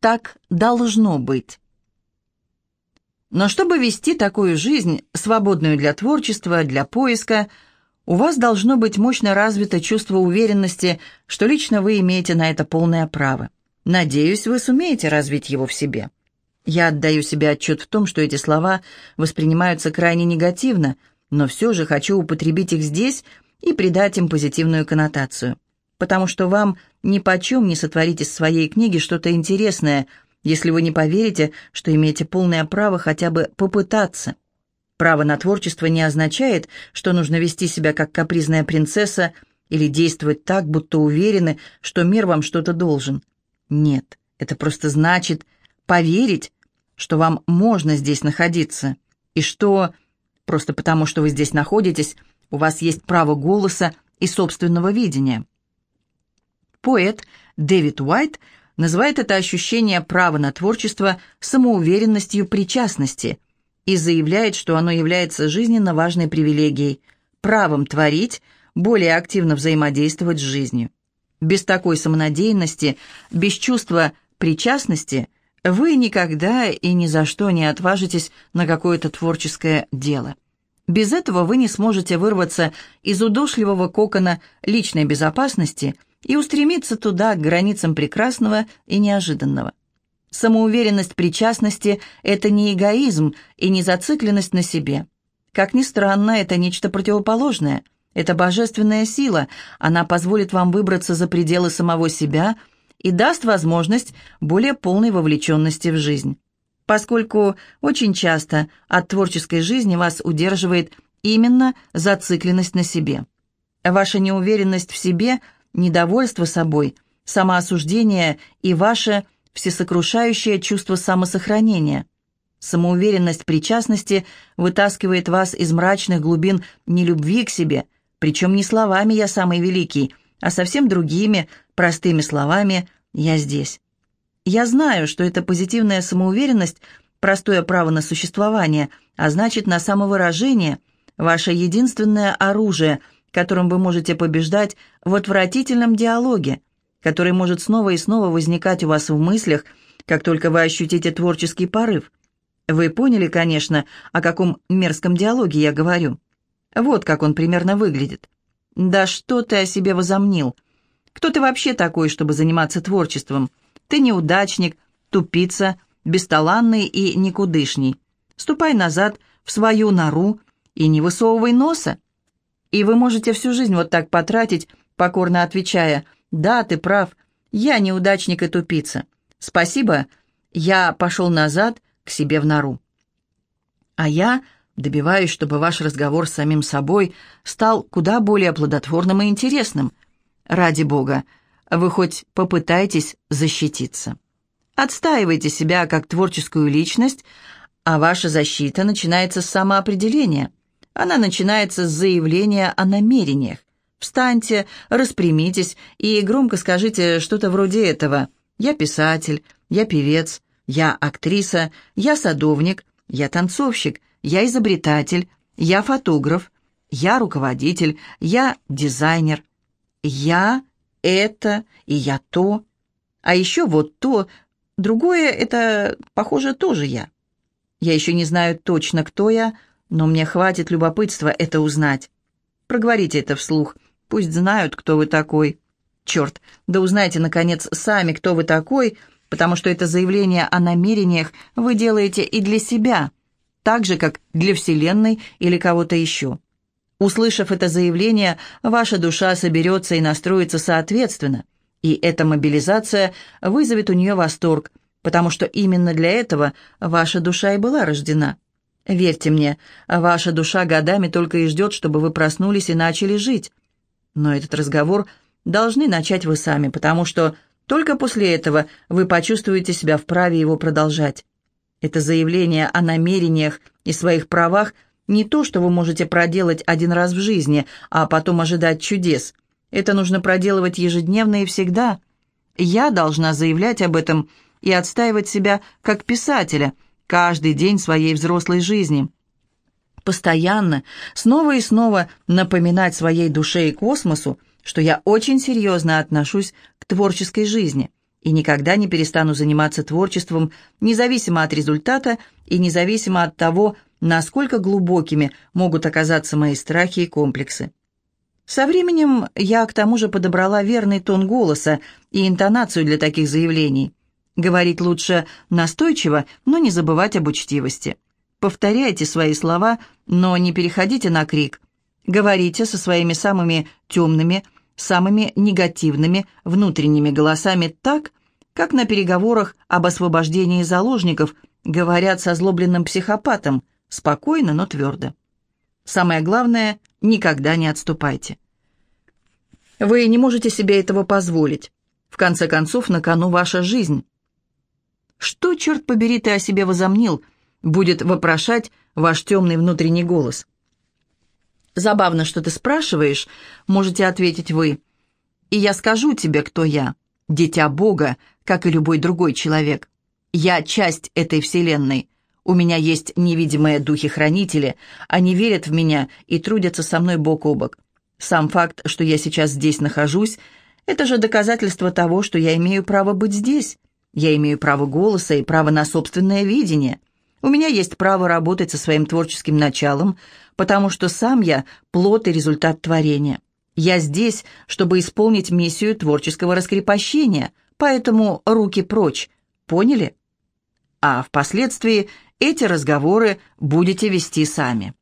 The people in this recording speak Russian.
Так должно быть. Но чтобы вести такую жизнь, свободную для творчества, для поиска, у вас должно быть мощно развито чувство уверенности, что лично вы имеете на это полное право. Надеюсь, вы сумеете развить его в себе. Я отдаю себе отчет в том, что эти слова воспринимаются крайне негативно, но все же хочу употребить их здесь и придать им позитивную коннотацию. Потому что вам ни почем не сотворить из своей книги что-то интересное – если вы не поверите, что имеете полное право хотя бы попытаться. Право на творчество не означает, что нужно вести себя как капризная принцесса или действовать так, будто уверены, что мир вам что-то должен. Нет, это просто значит поверить, что вам можно здесь находиться, и что, просто потому что вы здесь находитесь, у вас есть право голоса и собственного видения. Поэт Дэвид Уайт – называет это ощущение права на творчество самоуверенностью причастности и заявляет, что оно является жизненно важной привилегией, правом творить, более активно взаимодействовать с жизнью. Без такой самонадеянности, без чувства причастности вы никогда и ни за что не отважитесь на какое-то творческое дело. Без этого вы не сможете вырваться из удушливого кокона личной безопасности – и устремиться туда, к границам прекрасного и неожиданного. Самоуверенность причастности – это не эгоизм и не зацикленность на себе. Как ни странно, это нечто противоположное. Это божественная сила, она позволит вам выбраться за пределы самого себя и даст возможность более полной вовлеченности в жизнь. Поскольку очень часто от творческой жизни вас удерживает именно зацикленность на себе. Ваша неуверенность в себе – недовольство собой, самоосуждение и ваше всесокрушающее чувство самосохранения. Самоуверенность причастности вытаскивает вас из мрачных глубин нелюбви к себе, причем не словами «я самый великий», а совсем другими, простыми словами «я здесь». Я знаю, что эта позитивная самоуверенность – простое право на существование, а значит, на самовыражение – ваше единственное оружие – которым вы можете побеждать в отвратительном диалоге, который может снова и снова возникать у вас в мыслях, как только вы ощутите творческий порыв. Вы поняли, конечно, о каком мерзком диалоге я говорю. Вот как он примерно выглядит. Да что ты о себе возомнил? Кто ты вообще такой, чтобы заниматься творчеством? Ты неудачник, тупица, бесталанный и никудышний. Ступай назад в свою нору и не высовывай носа. И вы можете всю жизнь вот так потратить, покорно отвечая, «Да, ты прав, я неудачник и тупица. Спасибо, я пошел назад к себе в нору». А я добиваюсь, чтобы ваш разговор с самим собой стал куда более плодотворным и интересным. Ради Бога, вы хоть попытайтесь защититься. Отстаивайте себя как творческую личность, а ваша защита начинается с самоопределения – она начинается с заявления о намерениях. Встаньте, распрямитесь и громко скажите что-то вроде этого. «Я писатель, я певец, я актриса, я садовник, я танцовщик, я изобретатель, я фотограф, я руководитель, я дизайнер, я это и я то, а еще вот то, другое это, похоже, тоже я. Я еще не знаю точно, кто я, но мне хватит любопытства это узнать. Проговорите это вслух. Пусть знают, кто вы такой. Черт, да узнайте, наконец, сами, кто вы такой, потому что это заявление о намерениях вы делаете и для себя, так же, как для Вселенной или кого-то еще. Услышав это заявление, ваша душа соберется и настроится соответственно, и эта мобилизация вызовет у нее восторг, потому что именно для этого ваша душа и была рождена. Верьте мне, ваша душа годами только и ждет, чтобы вы проснулись и начали жить. Но этот разговор должны начать вы сами, потому что только после этого вы почувствуете себя вправе его продолжать. Это заявление о намерениях и своих правах не то, что вы можете проделать один раз в жизни, а потом ожидать чудес. Это нужно проделывать ежедневно и всегда. Я должна заявлять об этом и отстаивать себя как писателя – каждый день своей взрослой жизни. Постоянно, снова и снова напоминать своей душе и космосу, что я очень серьезно отношусь к творческой жизни и никогда не перестану заниматься творчеством, независимо от результата и независимо от того, насколько глубокими могут оказаться мои страхи и комплексы. Со временем я к тому же подобрала верный тон голоса и интонацию для таких заявлений. Говорить лучше настойчиво, но не забывать об учтивости. Повторяйте свои слова, но не переходите на крик. Говорите со своими самыми темными, самыми негативными внутренними голосами так, как на переговорах об освобождении заложников говорят со злобленным психопатом, спокойно, но твердо. Самое главное, никогда не отступайте. Вы не можете себе этого позволить. В конце концов, на кону ваша жизнь. Что, черт побери, ты о себе возомнил, будет вопрошать ваш темный внутренний голос. Забавно, что ты спрашиваешь, можете ответить вы. И я скажу тебе, кто я. Дитя Бога, как и любой другой человек. Я часть этой вселенной. У меня есть невидимые духи-хранители, они верят в меня и трудятся со мной бок о бок. Сам факт, что я сейчас здесь нахожусь, это же доказательство того, что я имею право быть здесь. Я имею право голоса и право на собственное видение. У меня есть право работать со своим творческим началом, потому что сам я – плод и результат творения. Я здесь, чтобы исполнить миссию творческого раскрепощения, поэтому руки прочь. Поняли? А впоследствии эти разговоры будете вести сами.